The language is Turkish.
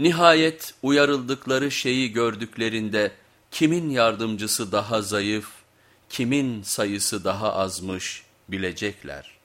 Nihayet uyarıldıkları şeyi gördüklerinde kimin yardımcısı daha zayıf, kimin sayısı daha azmış bilecekler.